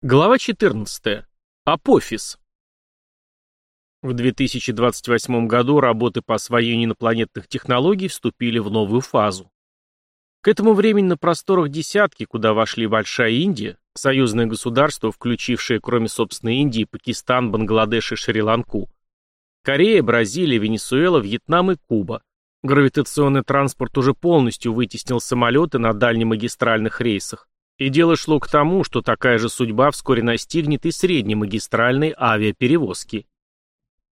Глава 14. Апофис. В 2028 году работы по освоению инопланетных технологий вступили в новую фазу. К этому времени на просторах десятки, куда вошли Большая Индия, союзное государство, включившее кроме собственной Индии Пакистан, Бангладеш и Шри-Ланку, Корея, Бразилия, Венесуэла, Вьетнам и Куба. Гравитационный транспорт уже полностью вытеснил самолеты на дальнемагистральных рейсах, и дело шло к тому, что такая же судьба вскоре настигнет и среднемагистральной авиаперевозки.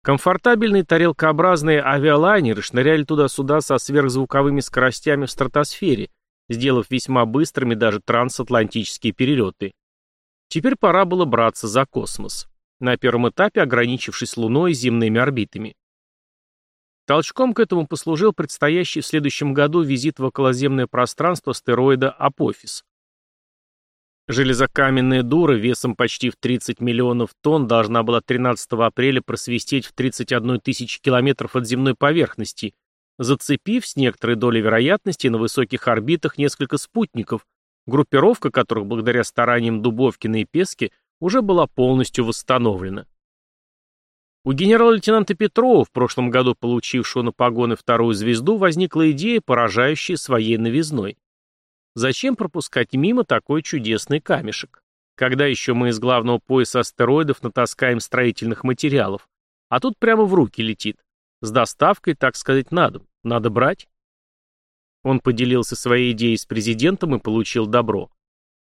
Комфортабельные тарелкообразные авиалайнеры шныряли туда-сюда со сверхзвуковыми скоростями в стратосфере, сделав весьма быстрыми даже трансатлантические перелеты. Теперь пора было браться за космос, на первом этапе ограничившись Луной и земными орбитами. Толчком к этому послужил предстоящий в следующем году визит в околоземное пространство астероида Апофис. Железокаменная дура весом почти в 30 миллионов тонн должна была 13 апреля просвистеть в 31 тысячи километров от земной поверхности, зацепив с некоторой долей вероятности на высоких орбитах несколько спутников, группировка которых благодаря стараниям Дубовкина и Пески уже была полностью восстановлена. У генерала-лейтенанта Петрова, в прошлом году получившего на погоны вторую звезду, возникла идея, поражающая своей новизной. Зачем пропускать мимо такой чудесный камешек? Когда еще мы из главного пояса астероидов натаскаем строительных материалов? А тут прямо в руки летит. С доставкой, так сказать, надо. Надо брать. Он поделился своей идеей с президентом и получил добро.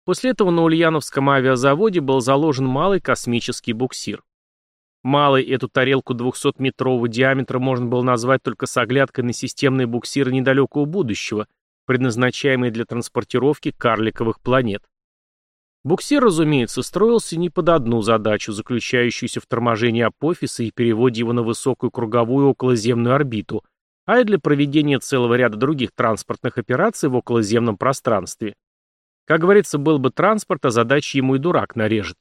После этого на Ульяновском авиазаводе был заложен малый космический буксир. Малый эту тарелку 200-метрового диаметра можно было назвать только с оглядкой на системные буксиры недалекого будущего – предназначаемый для транспортировки карликовых планет. Буксир, разумеется, строился не под одну задачу, заключающуюся в торможении апофиса и переводе его на высокую круговую околоземную орбиту, а и для проведения целого ряда других транспортных операций в околоземном пространстве. Как говорится, был бы транспорт, а задачи ему и дурак нарежет.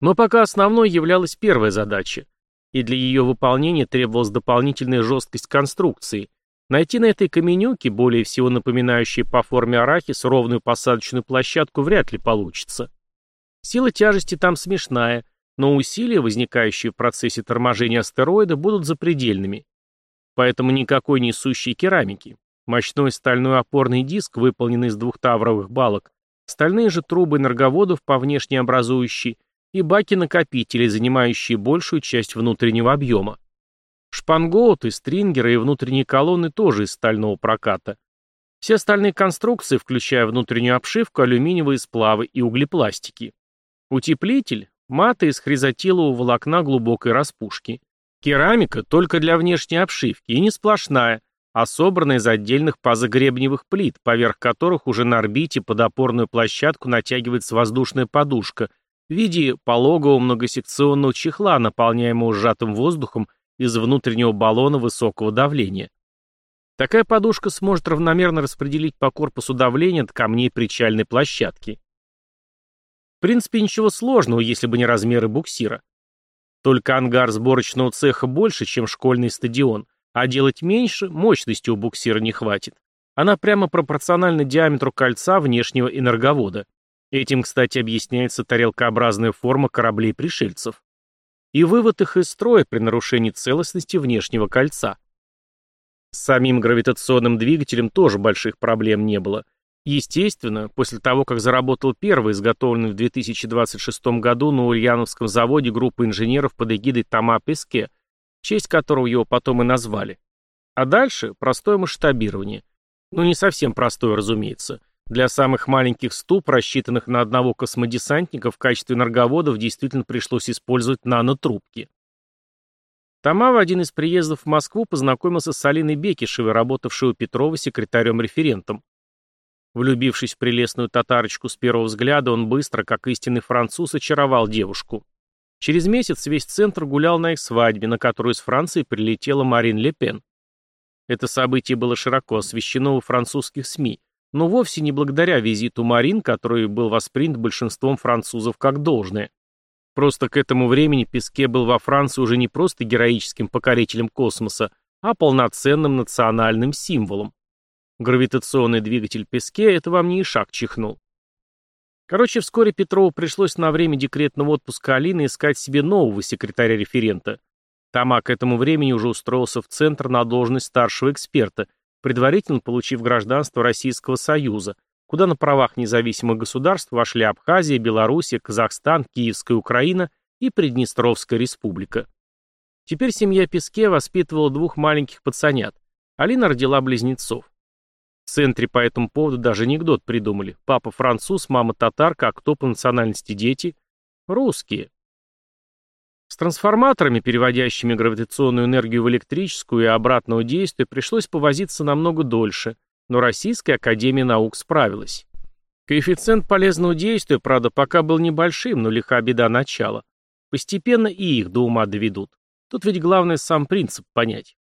Но пока основной являлась первая задача, и для ее выполнения требовалась дополнительная жесткость конструкции, Найти на этой каменюке, более всего напоминающей по форме арахис, ровную посадочную площадку вряд ли получится. Сила тяжести там смешная, но усилия, возникающие в процессе торможения астероида, будут запредельными. Поэтому никакой несущей керамики. Мощной стальной опорный диск, выполненный из двух тавровых балок, стальные же трубы энерговодов по внешне образующей и баки-накопители, занимающие большую часть внутреннего объема. Шпангоуты, стрингеры и внутренние колонны тоже из стального проката. Все остальные конструкции, включая внутреннюю обшивку, алюминиевые сплавы и углепластики. Утеплитель – маты из хризотилового волокна глубокой распушки. Керамика только для внешней обшивки и не сплошная, а собранная из отдельных пазогребневых плит, поверх которых уже на орбите под опорную площадку натягивается воздушная подушка в виде пологового многосекционного чехла, наполняемого сжатым воздухом из внутреннего баллона высокого давления. Такая подушка сможет равномерно распределить по корпусу давление от камней причальной площадки. В принципе, ничего сложного, если бы не размеры буксира. Только ангар сборочного цеха больше, чем школьный стадион, а делать меньше мощности у буксира не хватит. Она прямо пропорциональна диаметру кольца внешнего энерговода. Этим, кстати, объясняется тарелкообразная форма кораблей-пришельцев и вывод их из строя при нарушении целостности внешнего кольца. С самим гравитационным двигателем тоже больших проблем не было. Естественно, после того, как заработал первый, изготовленный в 2026 году на Ульяновском заводе группа инженеров под эгидой Тома Песке, в честь которого его потом и назвали. А дальше простое масштабирование. Ну, не совсем простое, разумеется. Для самых маленьких ступ, рассчитанных на одного космодесантника, в качестве энерговодов действительно пришлось использовать нанотрубки. Тома в один из приездов в Москву познакомился с Алиной Бекишевой, работавшей у Петрова секретарем-референтом. Влюбившись в прелестную татарочку с первого взгляда, он быстро, как истинный француз, очаровал девушку. Через месяц весь центр гулял на их свадьбе, на которую из Франции прилетела Марин Ле Пен. Это событие было широко освещено во французских СМИ, но вовсе не благодаря визиту Марин, который был воспринят большинством французов как должное. Просто к этому времени Песке был во Франции уже не просто героическим покорителем космоса, а полноценным национальным символом. Гравитационный двигатель Песке – это вам не шаг чихнул. Короче, вскоре Петрову пришлось на время декретного отпуска Алины искать себе нового секретаря-референта. Тома к этому времени уже устроился в Центр на должность старшего эксперта, предварительно получив гражданство Российского Союза, куда на правах независимых государств вошли Абхазия, Белоруссия, Казахстан, Киевская Украина и Приднестровская республика. Теперь семья Песке воспитывала двух маленьких пацанят. Алина родила близнецов. В центре по этому поводу даже анекдот придумали. Папа француз, мама татарка, а кто по национальности дети? Русские. С трансформаторами, переводящими гравитационную энергию в электрическую и обратного действия, пришлось повозиться намного дольше, но Российская Академия Наук справилась. Коэффициент полезного действия, правда, пока был небольшим, но лиха беда начала. Постепенно и их до ума доведут. Тут ведь главное сам принцип понять.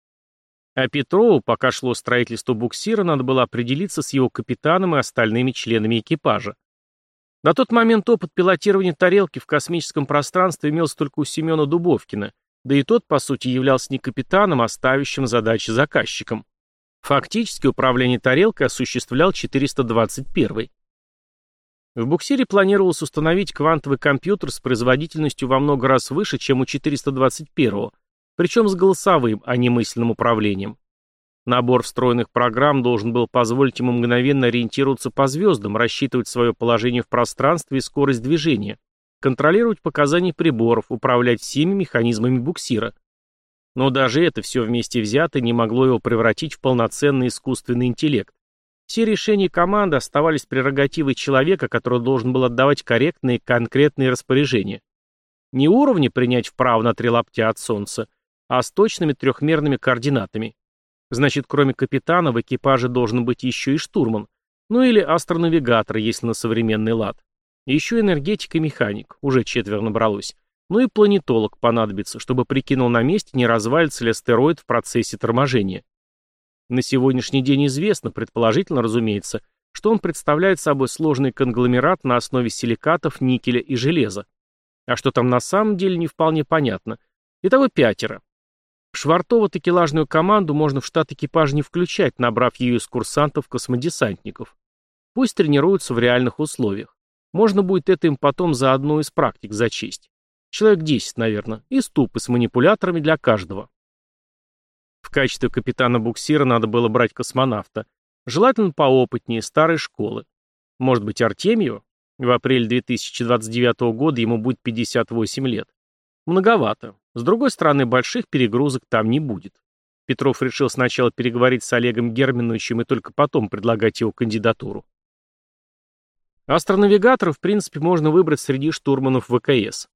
А Петрову, пока шло строительство буксира, надо было определиться с его капитаном и остальными членами экипажа. На тот момент опыт пилотирования тарелки в космическом пространстве имелся только у Семена Дубовкина, да и тот, по сути, являлся не капитаном, а ставящим задачи заказчиком. Фактически управление тарелкой осуществлял 421 В буксире планировалось установить квантовый компьютер с производительностью во много раз выше, чем у 421 причем с голосовым, а не мысленным управлением. Набор встроенных программ должен был позволить ему мгновенно ориентироваться по звездам, рассчитывать свое положение в пространстве и скорость движения, контролировать показания приборов, управлять всеми механизмами буксира. Но даже это все вместе взято не могло его превратить в полноценный искусственный интеллект. Все решения команды оставались прерогативой человека, который должен был отдавать корректные конкретные распоряжения. Не уровни принять вправо на три лаптя от Солнца, а с точными трехмерными координатами. Значит, кроме капитана, в экипаже должен быть еще и штурман. Ну или астронавигатор, если на современный лад. Еще энергетик и механик, уже четверо набралось. Ну и планетолог понадобится, чтобы прикинул на месте, не развалится ли астероид в процессе торможения. На сегодняшний день известно, предположительно, разумеется, что он представляет собой сложный конгломерат на основе силикатов, никеля и железа. А что там на самом деле не вполне понятно. Итого пятеро. Швартово-такелажную команду можно в штат экипажа не включать, набрав ее из курсантов-космодесантников. Пусть тренируются в реальных условиях. Можно будет это им потом за одну из практик зачесть. Человек 10, наверное, и ступы с манипуляторами для каждого. В качестве капитана буксира надо было брать космонавта. Желательно поопытнее, старой школы. Может быть, Артемьева? В апреле 2029 года ему будет 58 лет. Многовато. С другой стороны, больших перегрузок там не будет. Петров решил сначала переговорить с Олегом Германовичем и только потом предлагать его кандидатуру. Астронавигатора, в принципе, можно выбрать среди штурманов ВКС.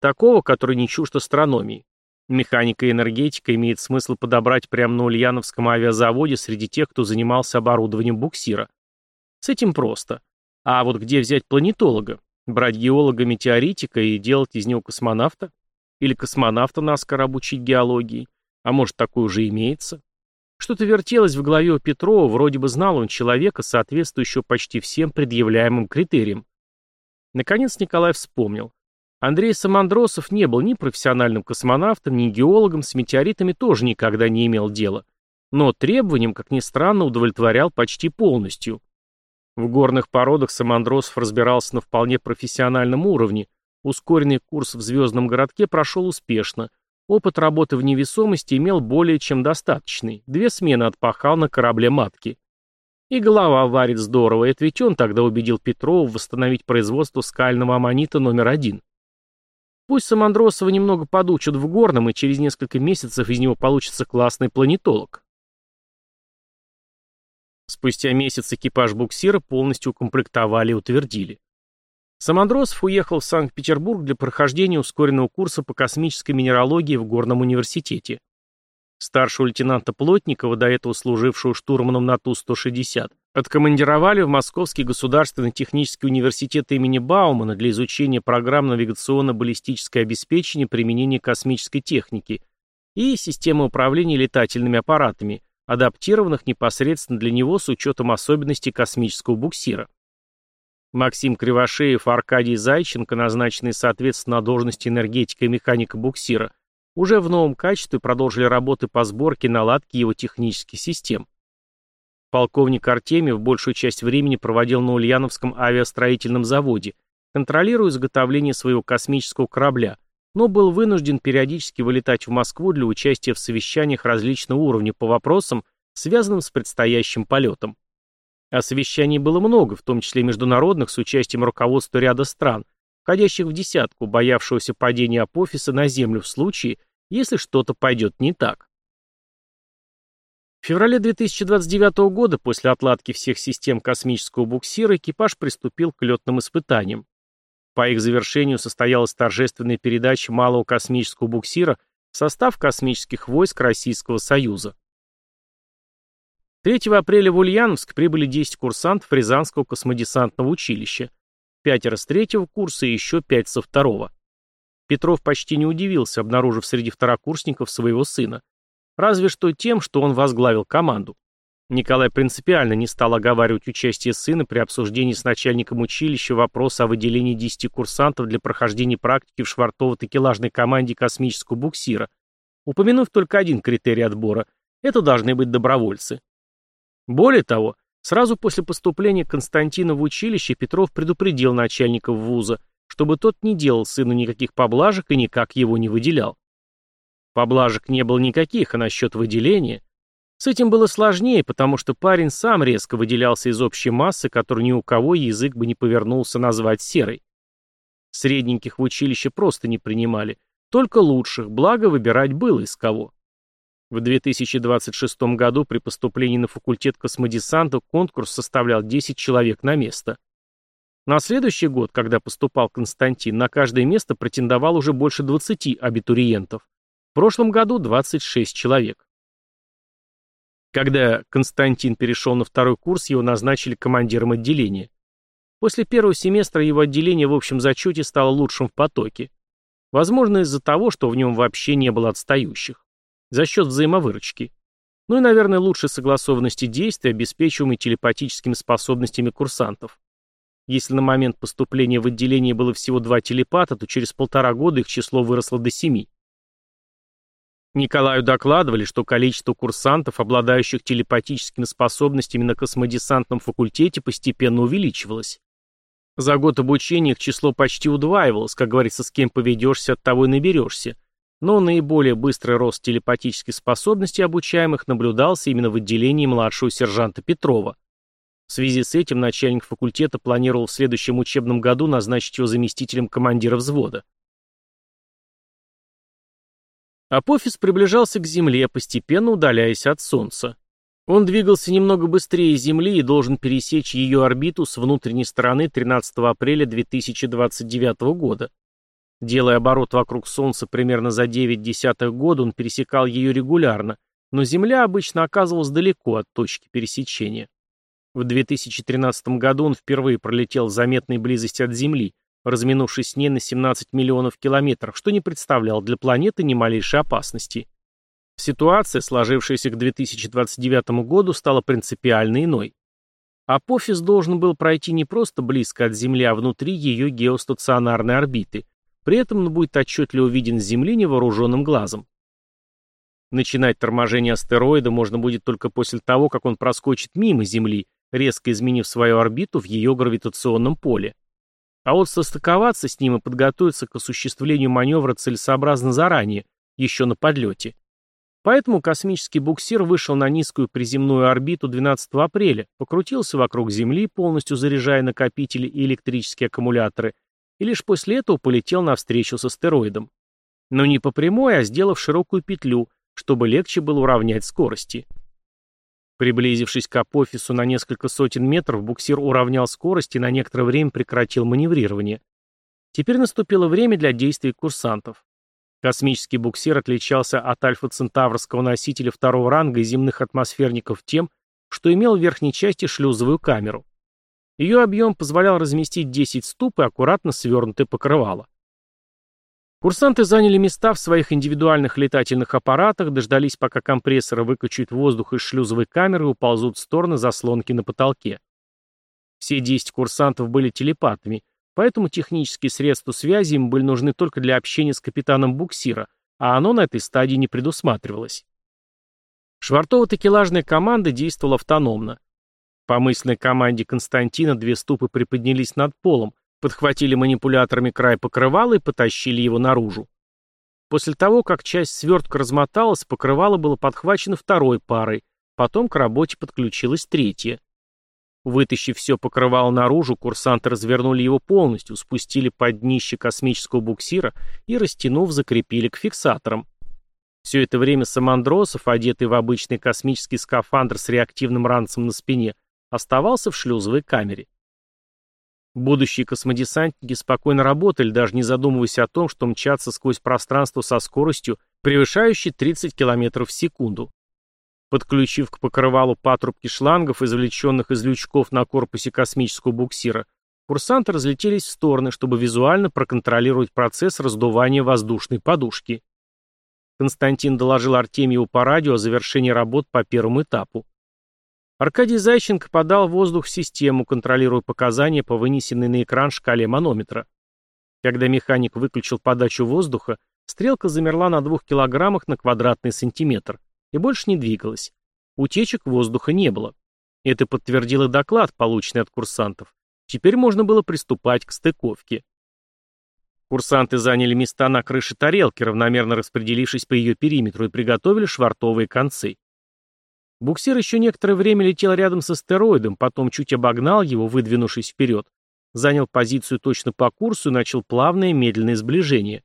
Такого, который не чужд астрономии. Механика и энергетика имеет смысл подобрать прямо на Ульяновском авиазаводе среди тех, кто занимался оборудованием буксира. С этим просто. А вот где взять планетолога? Брать геолога-метеоритика и делать из него космонавта? Или космонавта наскоро обучить геологии? А может, такое уже имеется? Что-то вертелось в голове у Петрова, вроде бы знал он человека, соответствующего почти всем предъявляемым критериям. Наконец Николай вспомнил. Андрей Самандросов не был ни профессиональным космонавтом, ни геологом, с метеоритами тоже никогда не имел дела. Но требованиям, как ни странно, удовлетворял почти полностью. В горных породах Самандросов разбирался на вполне профессиональном уровне, Ускоренный курс в звездном городке прошел успешно. Опыт работы в невесомости имел более чем достаточный. Две смены отпахал на корабле матки. И голова варит здорово, это ведь он тогда убедил Петрова восстановить производство скального аммонита номер один. Пусть Самандросова немного подучат в горном, и через несколько месяцев из него получится классный планетолог. Спустя месяц экипаж буксира полностью укомплектовали и утвердили. Самандросов уехал в Санкт-Петербург для прохождения ускоренного курса по космической минералогии в Горном университете. Старшего лейтенанта Плотникова, до этого служившего штурманом на Ту-160, откомандировали в Московский государственный технический университет имени Баумана для изучения программ навигационно-баллистическое обеспечение применения космической техники и системы управления летательными аппаратами, адаптированных непосредственно для него с учетом особенностей космического буксира. Максим Кривошеев и Аркадий Зайченко, назначенные соответственно на должности энергетика и механика буксира, уже в новом качестве продолжили работы по сборке и наладке его технических систем. Полковник Артемьев большую часть времени проводил на Ульяновском авиастроительном заводе, контролируя изготовление своего космического корабля, но был вынужден периодически вылетать в Москву для участия в совещаниях различного уровня по вопросам, связанным с предстоящим полетом. А совещаний было много, в том числе международных, с участием руководства ряда стран, входящих в десятку, боявшегося падения Апофиса на Землю в случае, если что-то пойдет не так. В феврале 2029 года, после отладки всех систем космического буксира, экипаж приступил к летным испытаниям. По их завершению состоялась торжественная передача малого космического буксира в состав космических войск Российского Союза. 3 апреля в Ульяновск прибыли 10 курсантов Рязанского космодесантного училища, пятеро с третьего курса и еще пять со второго. Петров почти не удивился, обнаружив среди второкурсников своего сына. Разве что тем, что он возглавил команду. Николай принципиально не стал оговаривать участие сына при обсуждении с начальником училища вопроса о выделении 10 курсантов для прохождения практики в швартово-такелажной команде космического буксира, упомянув только один критерий отбора – это должны быть добровольцы. Более того, сразу после поступления Константина в училище Петров предупредил начальников вуза, чтобы тот не делал сыну никаких поблажек и никак его не выделял. Поблажек не было никаких, а насчет выделения с этим было сложнее, потому что парень сам резко выделялся из общей массы, которую ни у кого язык бы не повернулся назвать серой. Средненьких в училище просто не принимали, только лучших, благо выбирать было из кого. В 2026 году при поступлении на факультет космодесанта конкурс составлял 10 человек на место. На следующий год, когда поступал Константин, на каждое место претендовал уже больше 20 абитуриентов. В прошлом году 26 человек. Когда Константин перешел на второй курс, его назначили командиром отделения. После первого семестра его отделение в общем зачете стало лучшим в потоке. Возможно, из-за того, что в нем вообще не было отстающих. За счет взаимовыручки. Ну и, наверное, лучшей согласованности действий, обеспечиваемой телепатическими способностями курсантов. Если на момент поступления в отделение было всего два телепата, то через полтора года их число выросло до семи. Николаю докладывали, что количество курсантов, обладающих телепатическими способностями на космодесантном факультете, постепенно увеличивалось. За год обучения их число почти удваивалось, как говорится, с кем поведешься, от того и наберешься. Но наиболее быстрый рост телепатических способностей обучаемых наблюдался именно в отделении младшего сержанта Петрова. В связи с этим начальник факультета планировал в следующем учебном году назначить его заместителем командира взвода. Апофис приближался к Земле, постепенно удаляясь от Солнца. Он двигался немного быстрее Земли и должен пересечь ее орбиту с внутренней стороны 13 апреля 2029 года. Делая оборот вокруг Солнца примерно за 9 десятых года, он пересекал ее регулярно, но Земля обычно оказывалась далеко от точки пересечения. В 2013 году он впервые пролетел в заметной близости от Земли, разминувшись с ней на 17 миллионов километров, что не представляло для планеты ни малейшей опасности. Ситуация, сложившаяся к 2029 году, стала принципиально иной. Апофис должен был пройти не просто близко от Земли, а внутри ее геостационарной орбиты. При этом он будет отчетливо виден с Земли невооруженным глазом. Начинать торможение астероида можно будет только после того, как он проскочит мимо Земли, резко изменив свою орбиту в ее гравитационном поле. А вот состыковаться с ним и подготовиться к осуществлению маневра целесообразно заранее, еще на подлете. Поэтому космический буксир вышел на низкую приземную орбиту 12 апреля, покрутился вокруг Земли, полностью заряжая накопители и электрические аккумуляторы, и лишь после этого полетел навстречу с астероидом. Но не по прямой, а сделав широкую петлю, чтобы легче было уравнять скорости. Приблизившись к апофису на несколько сотен метров, буксир уравнял скорость и на некоторое время прекратил маневрирование. Теперь наступило время для действий курсантов. Космический буксир отличался от альфа-центаврского носителя второго ранга и земных атмосферников тем, что имел в верхней части шлюзовую камеру. Ее объем позволял разместить 10 ступ и аккуратно свернутое покрывало. Курсанты заняли места в своих индивидуальных летательных аппаратах, дождались, пока компрессоры выкачают воздух из шлюзовой камеры и уползут в стороны заслонки на потолке. Все 10 курсантов были телепатами, поэтому технические средства связи им были нужны только для общения с капитаном буксира, а оно на этой стадии не предусматривалось. Швартово-такелажная команда действовала автономно. По мысленной команде Константина две ступы приподнялись над полом, подхватили манипуляторами край покрывала и потащили его наружу. После того, как часть свертка размоталась, покрывало было подхвачено второй парой, потом к работе подключилась третья. Вытащив все покрывало наружу, курсанты развернули его полностью, спустили под днище космического буксира и, растянув, закрепили к фиксаторам. Все это время Самандросов, одетый в обычный космический скафандр с реактивным ранцем на спине, оставался в шлюзовой камере. Будущие космодесантники спокойно работали, даже не задумываясь о том, что мчатся сквозь пространство со скоростью, превышающей 30 км в секунду. Подключив к покрывалу патрубки шлангов, извлеченных из лючков на корпусе космического буксира, курсанты разлетелись в стороны, чтобы визуально проконтролировать процесс раздувания воздушной подушки. Константин доложил Артемьеву по радио о завершении работ по первому этапу. Аркадий Зайченко подал воздух в систему, контролируя показания по вынесенной на экран шкале манометра. Когда механик выключил подачу воздуха, стрелка замерла на двух килограммах на квадратный сантиметр и больше не двигалась. Утечек воздуха не было. Это подтвердил и доклад, полученный от курсантов. Теперь можно было приступать к стыковке. Курсанты заняли места на крыше тарелки, равномерно распределившись по ее периметру, и приготовили швартовые концы. Буксир еще некоторое время летел рядом с астероидом, потом чуть обогнал его, выдвинувшись вперед, занял позицию точно по курсу и начал плавное медленное сближение.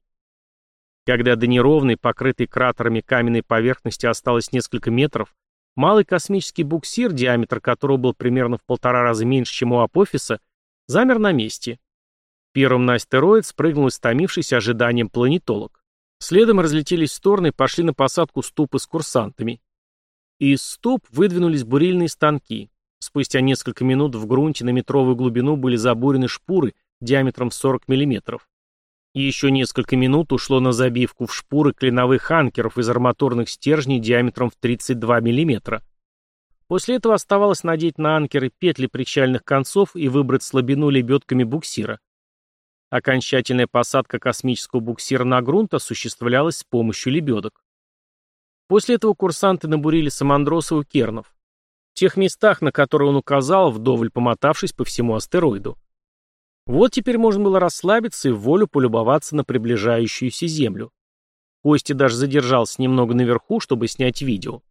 Когда до неровной, покрытой кратерами каменной поверхности осталось несколько метров, малый космический буксир, диаметр которого был примерно в полтора раза меньше, чем у Апофиса, замер на месте. Первым на астероид спрыгнул истомившийся ожиданием планетолог. Следом разлетелись в стороны и пошли на посадку ступы с курсантами. Из ступ выдвинулись бурильные станки. Спустя несколько минут в грунте на метровую глубину были забурены шпуры диаметром в 40 мм. И еще несколько минут ушло на забивку в шпуры клиновых анкеров из арматурных стержней диаметром в 32 мм. После этого оставалось надеть на анкеры петли причальных концов и выбрать слабину лебедками буксира. Окончательная посадка космического буксира на грунт осуществлялась с помощью лебедок. После этого курсанты набурили Самандросову кернов. В тех местах, на которые он указал, вдоволь помотавшись по всему астероиду. Вот теперь можно было расслабиться и в волю полюбоваться на приближающуюся Землю. Костя даже задержался немного наверху, чтобы снять видео.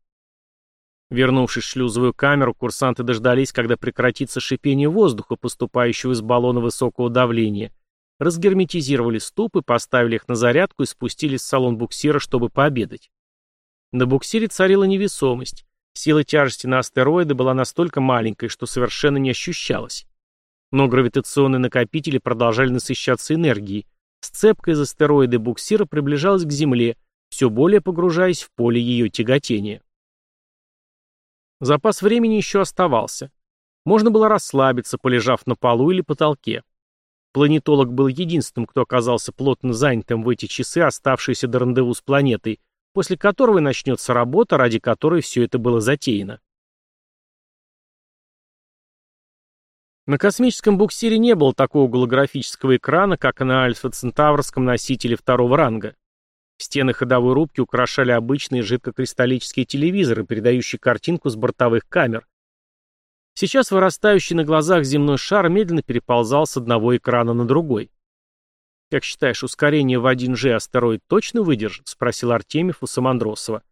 Вернувшись в шлюзовую камеру, курсанты дождались, когда прекратится шипение воздуха, поступающего из баллона высокого давления, разгерметизировали ступы, поставили их на зарядку и спустились в салон буксира, чтобы пообедать. На буксире царила невесомость. Сила тяжести на астероиды была настолько маленькой, что совершенно не ощущалась. Но гравитационные накопители продолжали насыщаться энергией. Сцепка из астероида буксира приближалась к Земле, все более погружаясь в поле ее тяготения. Запас времени еще оставался. Можно было расслабиться, полежав на полу или потолке. Планетолог был единственным, кто оказался плотно занятым в эти часы, оставшиеся до рандеву с планетой, после которого и начнется работа, ради которой все это было затеяно. На космическом буксире не было такого голографического экрана, как на Альфа-Центаврском носителе второго ранга. Стены ходовой рубки украшали обычные жидкокристаллические телевизоры, передающие картинку с бортовых камер. Сейчас вырастающий на глазах земной шар медленно переползал с одного экрана на другой. «Как считаешь, ускорение в 1G астероид точно выдержит?» — спросил Артемьев у Самандросова.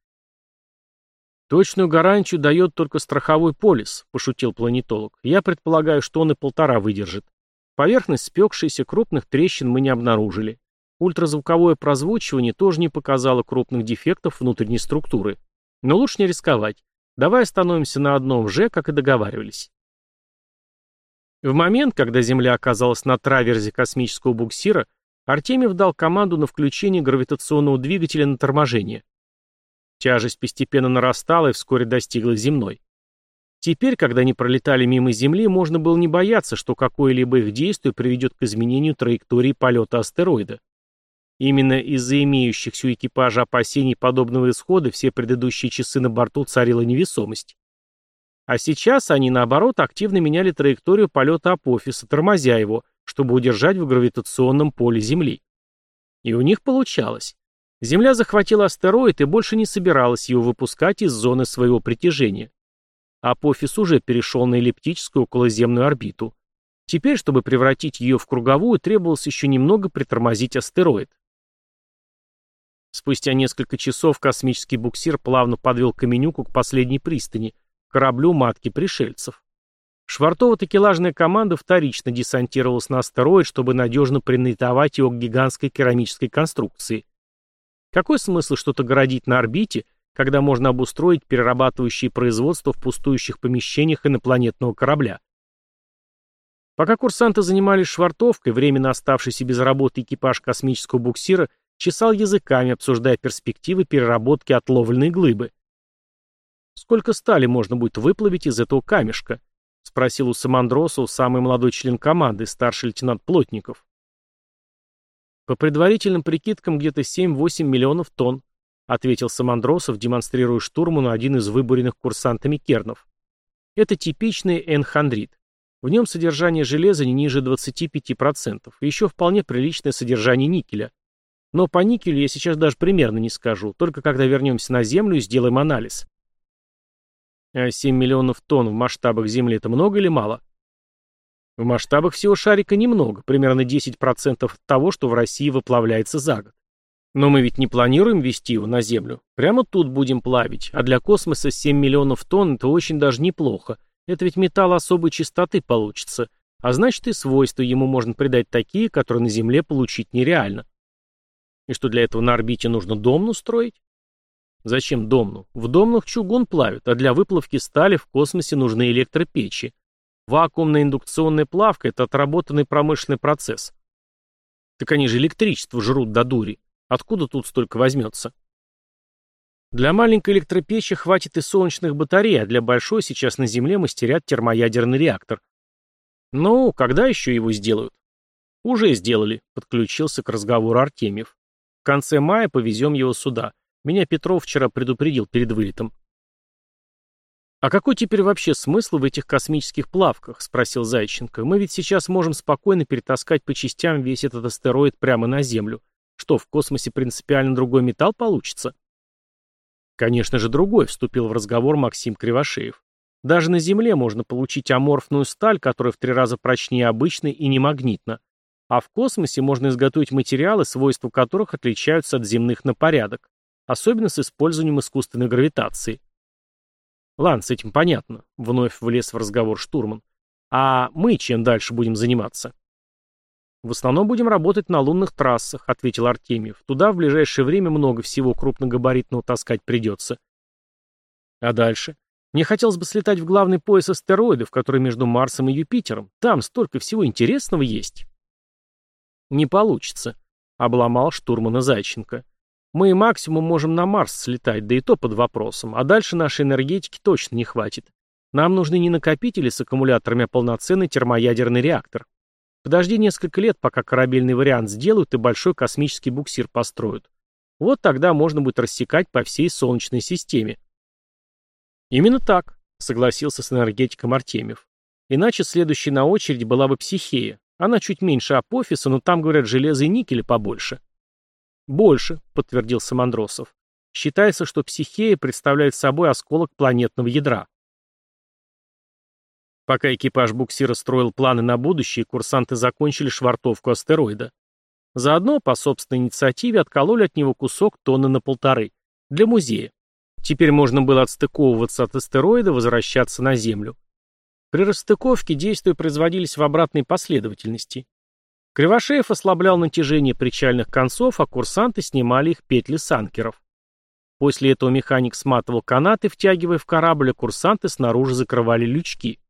«Точную гарантию дает только страховой полис», — пошутил планетолог. «Я предполагаю, что он и полтора выдержит. Поверхность спекшаяся, крупных трещин мы не обнаружили. Ультразвуковое прозвучивание тоже не показало крупных дефектов внутренней структуры. Но лучше не рисковать. Давай остановимся на одном «Ж», как и договаривались». В момент, когда Земля оказалась на траверзе космического буксира, Артемьев дал команду на включение гравитационного двигателя на торможение. Тяжесть постепенно нарастала и вскоре достигла земной. Теперь, когда они пролетали мимо Земли, можно было не бояться, что какое-либо их действие приведет к изменению траектории полета астероида. Именно из-за имеющихся у экипажа опасений подобного исхода все предыдущие часы на борту царила невесомость. А сейчас они, наоборот, активно меняли траекторию полета Апофиса, тормозя его, чтобы удержать в гравитационном поле Земли. И у них получалось. Земля захватила астероид и больше не собиралась его выпускать из зоны своего притяжения. Апофис уже перешел на эллиптическую околоземную орбиту. Теперь, чтобы превратить ее в круговую, требовалось еще немного притормозить астероид. Спустя несколько часов космический буксир плавно подвел Каменюку к последней пристани, кораблю матки пришельцев. Швартово-такелажная команда вторично десантировалась на астероид, чтобы надежно принайтовать его к гигантской керамической конструкции. Какой смысл что-то городить на орбите, когда можно обустроить перерабатывающие производства в пустующих помещениях инопланетного корабля? Пока курсанты занимались швартовкой, временно оставшийся без работы экипаж космического буксира чесал языками, обсуждая перспективы переработки отловленной глыбы. «Сколько стали можно будет выплавить из этого камешка?» — спросил у Самандросов самый молодой член команды, старший лейтенант Плотников. «По предварительным прикидкам, где-то 7-8 миллионов тонн», — ответил Самандросов, демонстрируя штурману один из выборенных курсантами кернов. «Это типичный энхондрит. В нем содержание железа не ниже 25%, и еще вполне приличное содержание никеля. Но по никелю я сейчас даже примерно не скажу, только когда вернемся на Землю и сделаем анализ. А 7 миллионов тонн в масштабах Земли это много или мало? В масштабах всего шарика немного, примерно 10% от того, что в России выплавляется за год. Но мы ведь не планируем вести его на Землю. Прямо тут будем плавить, а для космоса 7 миллионов тонн это очень даже неплохо. Это ведь металл особой чистоты получится, а значит и свойства ему можно придать такие, которые на Земле получить нереально. И что для этого на орбите нужно домну строить? Зачем домну? В домнах чугун плавят, а для выплавки стали в космосе нужны электропечи. Вакуумная индукционная плавка – это отработанный промышленный процесс. Так они же электричество жрут до дури. Откуда тут столько возьмется? Для маленькой электропечи хватит и солнечных батарей, а для большой сейчас на Земле мастерят термоядерный реактор. Ну, когда еще его сделают? Уже сделали, подключился к разговору Артемьев. В конце мая повезем его сюда. Меня Петров вчера предупредил перед вылетом. «А какой теперь вообще смысл в этих космических плавках?» — спросил Зайченко. «Мы ведь сейчас можем спокойно перетаскать по частям весь этот астероид прямо на Землю. Что, в космосе принципиально другой металл получится?» «Конечно же другой», — вступил в разговор Максим Кривошеев. «Даже на Земле можно получить аморфную сталь, которая в три раза прочнее обычной и не магнитна. А в космосе можно изготовить материалы, свойства которых отличаются от земных на порядок, особенно с использованием искусственной гравитации. Ладно, с этим понятно, вновь влез в разговор штурман. А мы чем дальше будем заниматься? В основном будем работать на лунных трассах, ответил Артемьев. Туда в ближайшее время много всего крупногабаритного таскать придется. А дальше? Мне хотелось бы слетать в главный пояс астероидов, который между Марсом и Юпитером. Там столько всего интересного есть. «Не получится», — обломал штурмана Зайченко. «Мы максимум можем на Марс слетать, да и то под вопросом, а дальше нашей энергетики точно не хватит. Нам нужны не накопители с аккумуляторами, а полноценный термоядерный реактор. Подожди несколько лет, пока корабельный вариант сделают и большой космический буксир построят. Вот тогда можно будет рассекать по всей Солнечной системе». «Именно так», — согласился с энергетиком Артемьев. «Иначе следующей на очереди была бы психея, она чуть меньше апофиса, но там, говорят, железа и никеля побольше. Больше, подтвердил Самандросов. Считается, что психея представляет собой осколок планетного ядра. Пока экипаж буксира строил планы на будущее, курсанты закончили швартовку астероида. Заодно, по собственной инициативе, откололи от него кусок тонны на полторы. Для музея. Теперь можно было отстыковываться от астероида, возвращаться на Землю. При расстыковке действия производились в обратной последовательности. Кривошеев ослаблял натяжение причальных концов, а курсанты снимали их петли с анкеров. После этого механик сматывал канаты, втягивая в корабль, а курсанты снаружи закрывали лючки.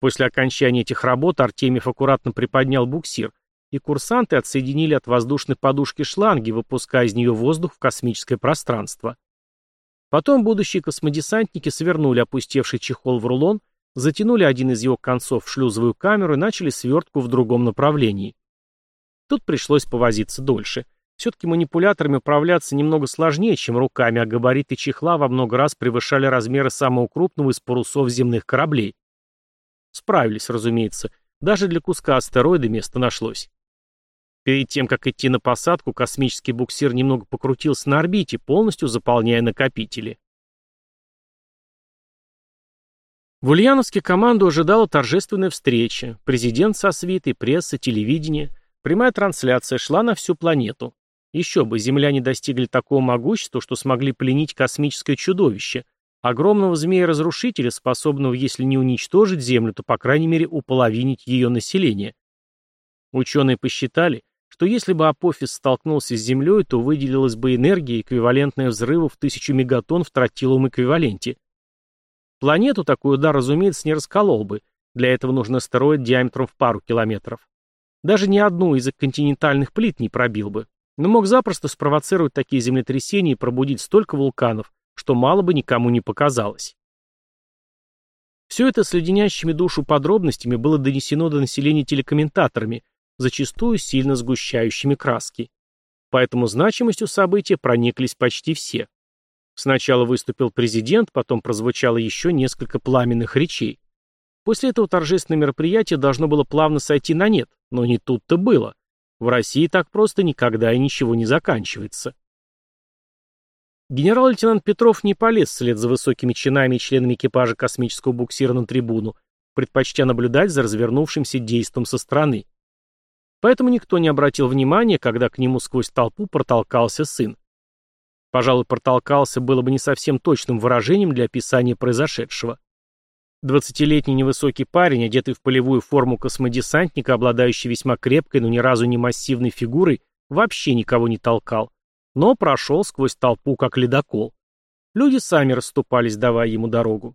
После окончания этих работ Артемьев аккуратно приподнял буксир, и курсанты отсоединили от воздушной подушки шланги, выпуская из нее воздух в космическое пространство. Потом будущие космодесантники свернули опустевший чехол в рулон затянули один из его концов в шлюзовую камеру и начали свертку в другом направлении. Тут пришлось повозиться дольше. Все-таки манипуляторами управляться немного сложнее, чем руками, а габариты чехла во много раз превышали размеры самого крупного из парусов земных кораблей. Справились, разумеется. Даже для куска астероида место нашлось. Перед тем, как идти на посадку, космический буксир немного покрутился на орбите, полностью заполняя накопители. В Ульяновске команду ожидала торжественная встреча. Президент со свитой, пресса, телевидение. Прямая трансляция шла на всю планету. Еще бы, земляне достигли такого могущества, что смогли пленить космическое чудовище, огромного змея-разрушителя, способного, если не уничтожить Землю, то, по крайней мере, уполовинить ее население. Ученые посчитали, что если бы Апофис столкнулся с Землей, то выделилась бы энергия, эквивалентная взрыву в тысячу мегатонн в тротиловом эквиваленте. Планету такой удар, разумеется, не расколол бы, для этого нужно астероид диаметром в пару километров. Даже ни одну из континентальных плит не пробил бы, но мог запросто спровоцировать такие землетрясения и пробудить столько вулканов, что мало бы никому не показалось. Все это с леденящими душу подробностями было донесено до населения телекомментаторами, зачастую сильно сгущающими краски. Поэтому значимостью события прониклись почти все. Сначала выступил президент, потом прозвучало еще несколько пламенных речей. После этого торжественное мероприятие должно было плавно сойти на нет, но не тут-то было. В России так просто никогда и ничего не заканчивается. Генерал-лейтенант Петров не полез вслед за высокими чинами и членами экипажа космического буксира на трибуну, предпочтя наблюдать за развернувшимся действом со стороны. Поэтому никто не обратил внимания, когда к нему сквозь толпу протолкался сын. Пожалуй, протолкался было бы не совсем точным выражением для описания произошедшего. Двадцатилетний невысокий парень, одетый в полевую форму космодесантника, обладающий весьма крепкой, но ни разу не массивной фигурой, вообще никого не толкал, но прошел сквозь толпу, как ледокол. Люди сами расступались, давая ему дорогу.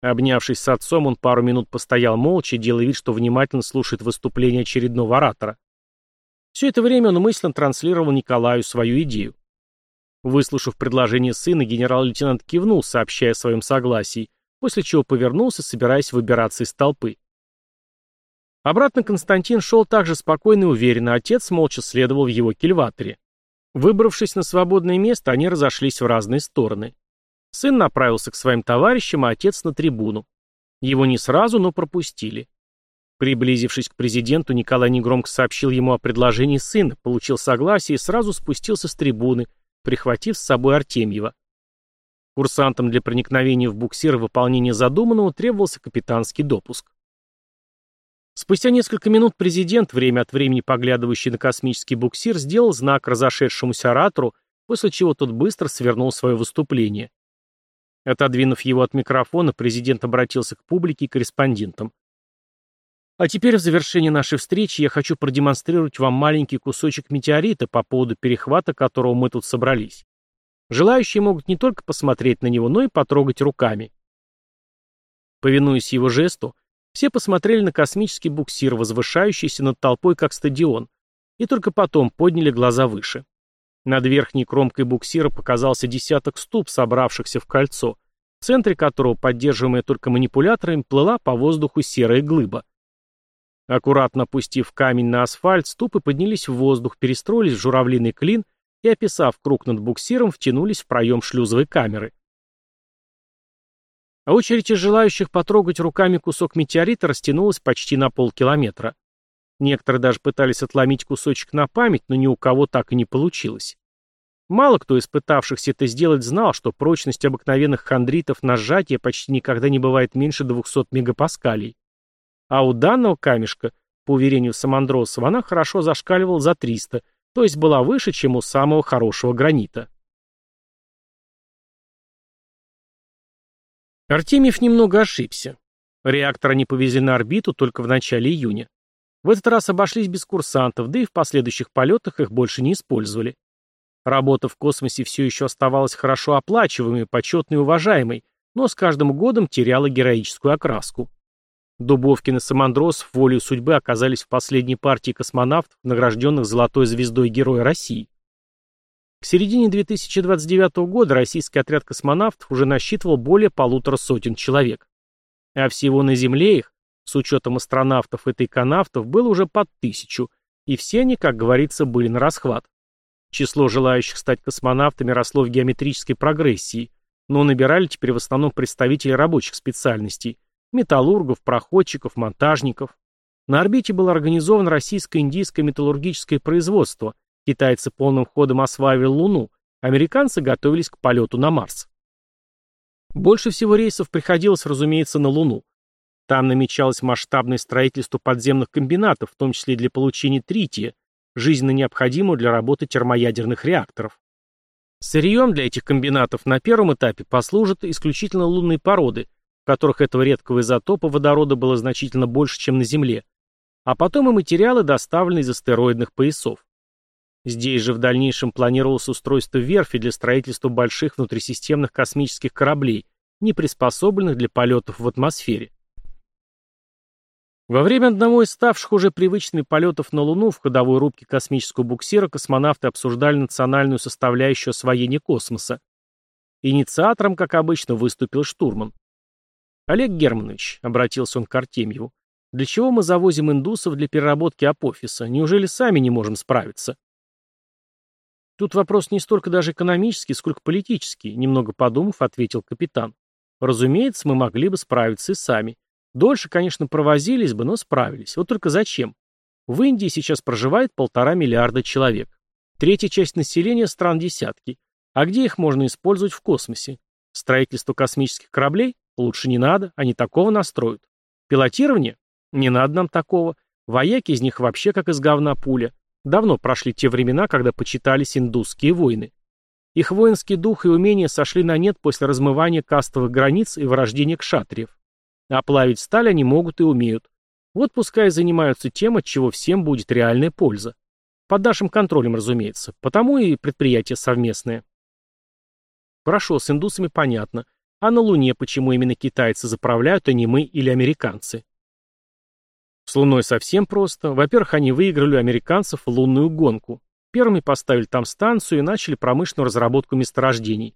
Обнявшись с отцом, он пару минут постоял молча, делая вид, что внимательно слушает выступление очередного оратора. Все это время он мысленно транслировал Николаю свою идею. Выслушав предложение сына, генерал-лейтенант кивнул, сообщая о своем согласии, после чего повернулся, собираясь выбираться из толпы. Обратно Константин шел также спокойно и уверенно, отец молча следовал в его кильваторе. Выбравшись на свободное место, они разошлись в разные стороны. Сын направился к своим товарищам, а отец на трибуну. Его не сразу, но пропустили. Приблизившись к президенту, Николай негромко сообщил ему о предложении сына, получил согласие и сразу спустился с трибуны, прихватив с собой Артемьева. Курсантам для проникновения в буксир и выполнения задуманного требовался капитанский допуск. Спустя несколько минут президент, время от времени поглядывающий на космический буксир, сделал знак разошедшемуся оратору, после чего тот быстро свернул свое выступление. Отодвинув его от микрофона, президент обратился к публике и корреспондентам. А теперь в завершении нашей встречи я хочу продемонстрировать вам маленький кусочек метеорита, по поводу перехвата которого мы тут собрались. Желающие могут не только посмотреть на него, но и потрогать руками. Повинуясь его жесту, все посмотрели на космический буксир, возвышающийся над толпой, как стадион, и только потом подняли глаза выше. Над верхней кромкой буксира показался десяток ступ, собравшихся в кольцо, в центре которого, поддерживаемая только манипуляторами, плыла по воздуху серая глыба. Аккуратно опустив камень на асфальт, ступы поднялись в воздух, перестроились в журавлиный клин и, описав круг над буксиром, втянулись в проем шлюзовой камеры. А очередь из желающих потрогать руками кусок метеорита растянулась почти на полкилометра. Некоторые даже пытались отломить кусочек на память, но ни у кого так и не получилось. Мало кто из пытавшихся это сделать знал, что прочность обыкновенных хондритов на сжатие почти никогда не бывает меньше 200 мегапаскалей. А у данного камешка, по уверению Самандросова, она хорошо зашкаливала за 300, то есть была выше, чем у самого хорошего гранита. Артемьев немного ошибся. Реактор они повезли на орбиту только в начале июня. В этот раз обошлись без курсантов, да и в последующих полетах их больше не использовали. Работа в космосе все еще оставалась хорошо оплачиваемой, почетной и уважаемой, но с каждым годом теряла героическую окраску. Дубовкин и Самандросов волею судьбы оказались в последней партии космонавтов, награжденных Золотой звездой Героя России. К середине 2029 года российский отряд космонавтов уже насчитывал более полутора сотен человек. А всего на Земле их, с учетом астронавтов и тайконавтов, было уже под тысячу, и все они, как говорится, были на расхват. Число желающих стать космонавтами росло в геометрической прогрессии, но набирали теперь в основном представители рабочих специальностей – металлургов, проходчиков, монтажников. На орбите было организовано российско-индийское металлургическое производство, китайцы полным ходом осваивали Луну, американцы готовились к полету на Марс. Больше всего рейсов приходилось, разумеется, на Луну. Там намечалось масштабное строительство подземных комбинатов, в том числе для получения трития, жизненно необходимого для работы термоядерных реакторов. Сырьем для этих комбинатов на первом этапе послужат исключительно лунные породы, которых этого редкого изотопа водорода было значительно больше, чем на Земле, а потом и материалы, доставленные из астероидных поясов. Здесь же в дальнейшем планировалось устройство верфи для строительства больших внутрисистемных космических кораблей, не приспособленных для полетов в атмосфере. Во время одного из ставших уже привычными полетов на Луну в ходовой рубке космического буксира космонавты обсуждали национальную составляющую освоения космоса. Инициатором, как обычно, выступил штурман. «Олег Германович», — обратился он к Артемьеву, для чего мы завозим индусов для переработки апофиса? Неужели сами не можем справиться? Тут вопрос не столько даже экономический, сколько политический, немного подумав, ответил капитан. Разумеется, мы могли бы справиться и сами. Дольше, конечно, провозились бы, но справились. Вот только зачем? В Индии сейчас проживает полтора миллиарда человек. Третья часть населения стран десятки. А где их можно использовать в космосе? Строительство космических кораблей? Лучше не надо, они такого настроят. Пилотирование? Не надо нам такого. Вояки из них вообще как из говна пуля. Давно прошли те времена, когда почитались индусские войны. Их воинский дух и умения сошли на нет после размывания кастовых границ и вырождения кшатриев. А плавить сталь они могут и умеют. Вот пускай занимаются тем, от чего всем будет реальная польза. Под нашим контролем, разумеется. Потому и предприятие совместное. Хорошо, с индусами понятно. А на Луне почему именно китайцы заправляют, а не мы или американцы? С Луной совсем просто. Во-первых, они выиграли у американцев лунную гонку. Первыми поставили там станцию и начали промышленную разработку месторождений.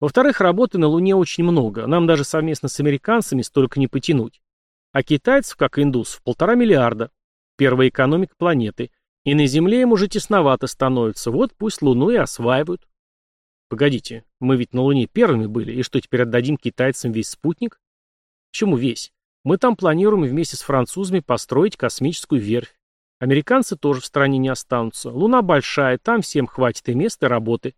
Во-вторых, работы на Луне очень много, нам даже совместно с американцами столько не потянуть. А китайцев, как индусов, полтора миллиарда. Первая экономика планеты. И на Земле им уже тесновато становится, вот пусть Луну и осваивают. Погодите, мы ведь на Луне первыми были, и что, теперь отдадим китайцам весь спутник? Почему весь? Мы там планируем вместе с французами построить космическую верфь. Американцы тоже в стране не останутся. Луна большая, там всем хватит и места, и работы.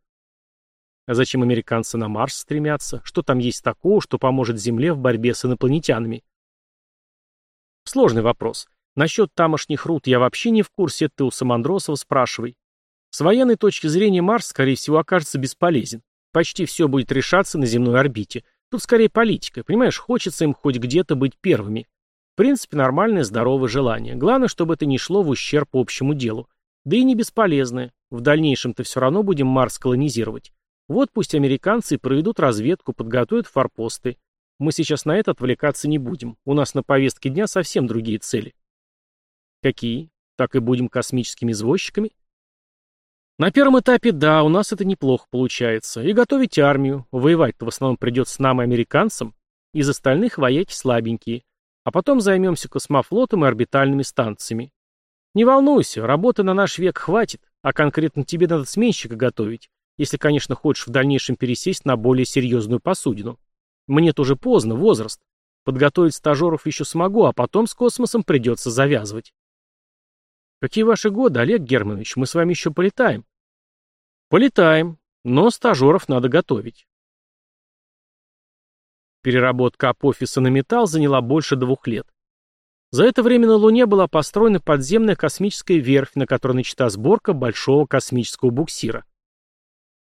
А зачем американцы на Марс стремятся? Что там есть такого, что поможет Земле в борьбе с инопланетянами? Сложный вопрос. Насчет тамошних руд я вообще не в курсе, ты у Самандросова спрашивай. С военной точки зрения Марс, скорее всего, окажется бесполезен. Почти все будет решаться на земной орбите. Тут скорее политика, понимаешь, хочется им хоть где-то быть первыми. В принципе, нормальное здоровое желание. Главное, чтобы это не шло в ущерб общему делу. Да и не бесполезное. В дальнейшем-то все равно будем Марс колонизировать. Вот пусть американцы проведут разведку, подготовят форпосты. Мы сейчас на это отвлекаться не будем. У нас на повестке дня совсем другие цели. Какие? Так и будем космическими извозчиками? На первом этапе, да, у нас это неплохо получается. И готовить армию. Воевать-то в основном придется нам и американцам. Из остальных вояки слабенькие. А потом займемся космофлотом и орбитальными станциями. Не волнуйся, работы на наш век хватит, а конкретно тебе надо сменщика готовить, если, конечно, хочешь в дальнейшем пересесть на более серьезную посудину. Мне тоже поздно, возраст. Подготовить стажеров еще смогу, а потом с космосом придется завязывать. Какие ваши годы, Олег Германович? Мы с вами еще полетаем. Полетаем, но стажеров надо готовить. Переработка апофиса на металл заняла больше двух лет. За это время на Луне была построена подземная космическая верфь, на которой начата сборка большого космического буксира.